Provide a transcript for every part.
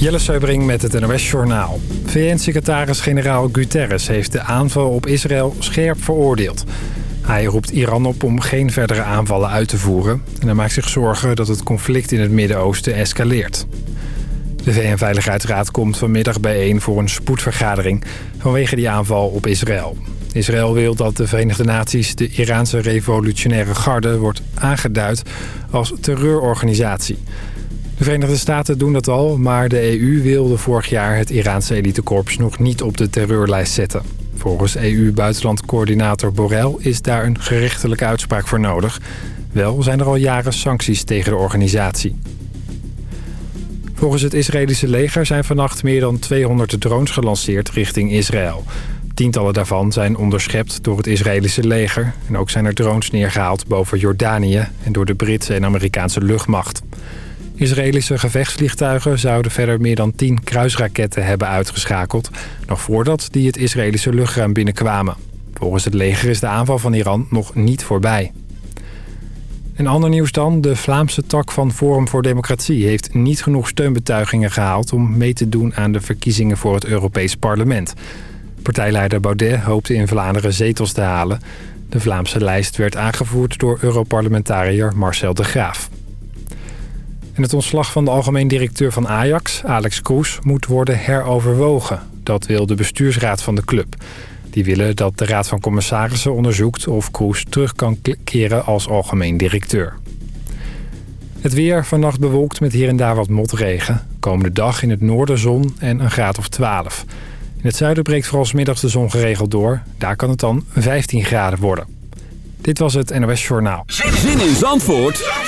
Jelle Seubring met het NOS Journaal. VN-secretaris-generaal Guterres heeft de aanval op Israël scherp veroordeeld. Hij roept Iran op om geen verdere aanvallen uit te voeren... en hij maakt zich zorgen dat het conflict in het Midden-Oosten escaleert. De VN-veiligheidsraad komt vanmiddag bijeen voor een spoedvergadering... vanwege die aanval op Israël. Israël wil dat de Verenigde Naties de Iraanse revolutionaire garde... wordt aangeduid als terreurorganisatie... De Verenigde Staten doen dat al, maar de EU wilde vorig jaar het Iraanse elitekorps nog niet op de terreurlijst zetten. Volgens EU-buitenlandcoördinator Borrell is daar een gerechtelijke uitspraak voor nodig. Wel zijn er al jaren sancties tegen de organisatie. Volgens het Israëlische leger zijn vannacht meer dan 200 drones gelanceerd richting Israël. Tientallen daarvan zijn onderschept door het Israëlische leger. En ook zijn er drones neergehaald boven Jordanië en door de Britse en Amerikaanse luchtmacht. Israëlische gevechtsvliegtuigen zouden verder meer dan 10 kruisraketten hebben uitgeschakeld... nog voordat die het Israëlische luchtruim binnenkwamen. Volgens het leger is de aanval van Iran nog niet voorbij. Een ander nieuws dan. De Vlaamse tak van Forum voor Democratie... heeft niet genoeg steunbetuigingen gehaald... om mee te doen aan de verkiezingen voor het Europees Parlement. Partijleider Baudet hoopte in Vlaanderen zetels te halen. De Vlaamse lijst werd aangevoerd door Europarlementariër Marcel de Graaf. En het ontslag van de algemeen directeur van Ajax, Alex Kroes, moet worden heroverwogen. Dat wil de bestuursraad van de club. Die willen dat de raad van commissarissen onderzoekt of Kroes terug kan keren als algemeen directeur. Het weer vannacht bewolkt met hier en daar wat motregen. Komende dag in het noorden zon en een graad of 12. In het zuiden breekt vooral middags de zon geregeld door. Daar kan het dan 15 graden worden. Dit was het NOS Journaal. Zin in Zandvoort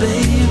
Baby.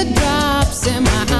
Teardrops in my eyes.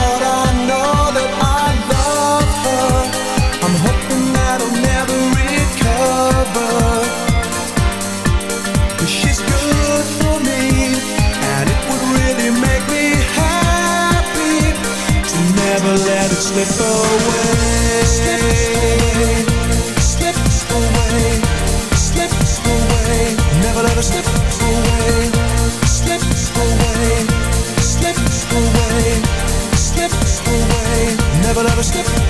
Slip away. slip away. Slips away. Slips away. Never let us slip away. Slips away. Slips away. Slips away. Never let her slip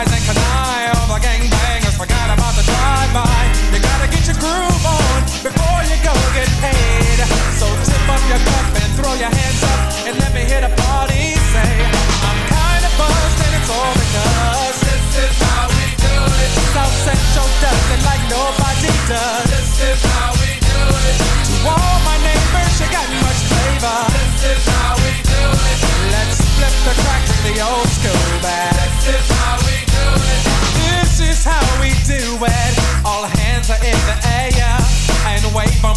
skirts and canine. All the gangbangers forgot about the drive-by. You gotta get your groove on before you go get paid. So tip up your cup and throw your hands up and let me hear the party say, I'm kinda buzzed and it's all because this is how we do it. South Central does it like nobody does. This is how we do it. To all my neighbors, you got much flavor. This is how we do it. Let's flip the crack to the old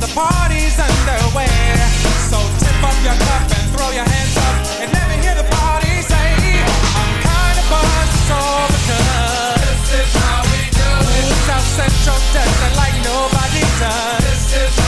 the party's underway. So tip up your cup and throw your hands up and hear the party say, I'm buzzed, it's all because this is how we do it. South Central does it like nobody does. This is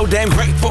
so damn grateful.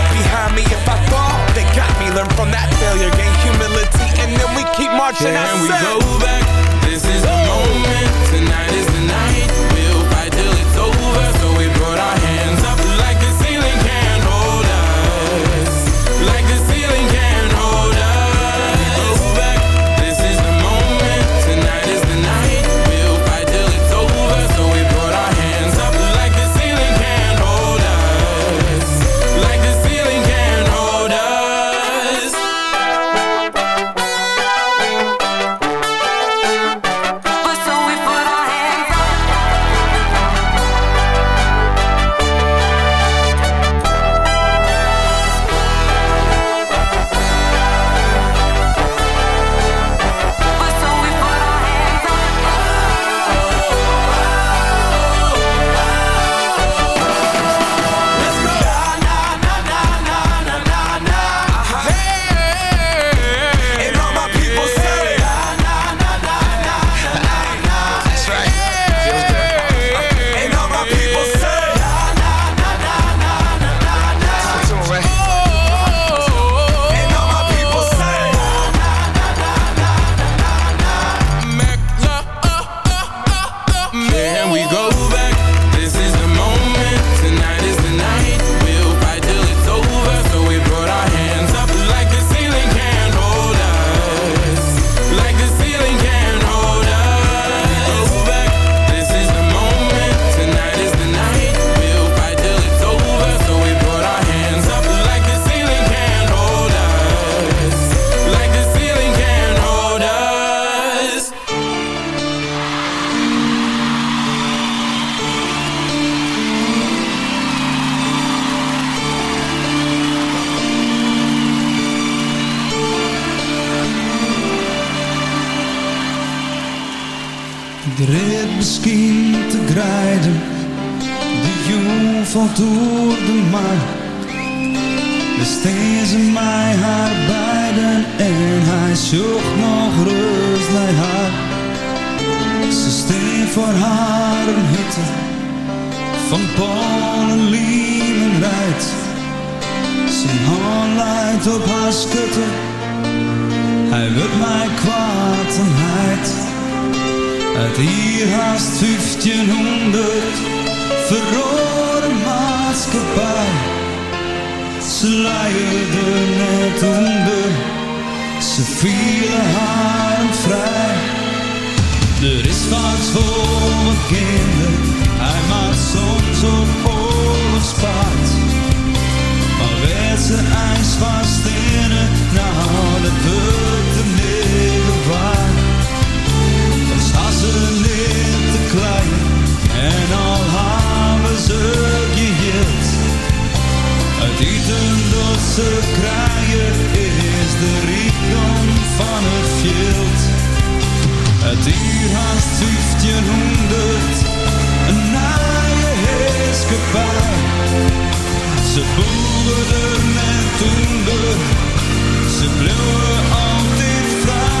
behind me. If I fall, they got me. Learn from that failure, gain humility, and then we keep marching. Can we go back? This is the moment. Tonight is the night. We'll fight till it's over. So we put our hands voor haar een hutte van Polen, Liemen rijdt. Zijn hand leidt op haar schutte, hij wil mij kwaad en heid. Uit hier haast 1500 verrode maatschappij. Ze leierden net onder, ze vielen haar vrij. Er is wat voor mijn kinderen, hij maakt soms op oorlog bespaard. Maar werd ze ijs vast in het, nou dat wordt de waard. Dan staan ze niet te klein en al hebben ze geheeld. Het eten dat ze krijgen is de rijkdom van het veld. Het uur haast 1500, een naaie heerskepaar. Ze boeren en toender, ze bleven altijd vrij.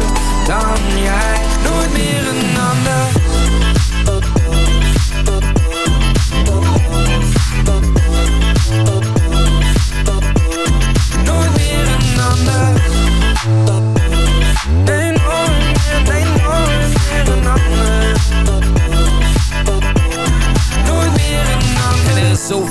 done, yeah.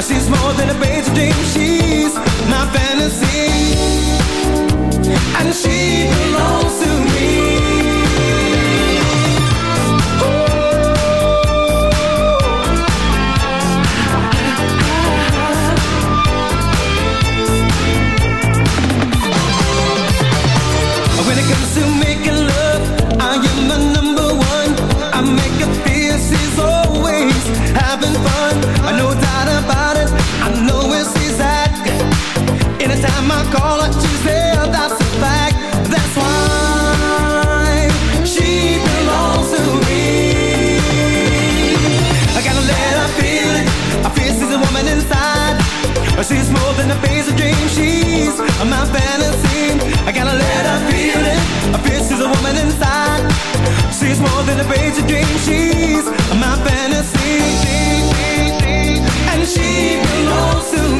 Uh, she's more than a basic dream. She's my fantasy. And she belongs to She's my fantasy. I gotta let her feel it. I feel she's a woman inside. She's more than a basic dream. She's my fantasy. And she belongs to me.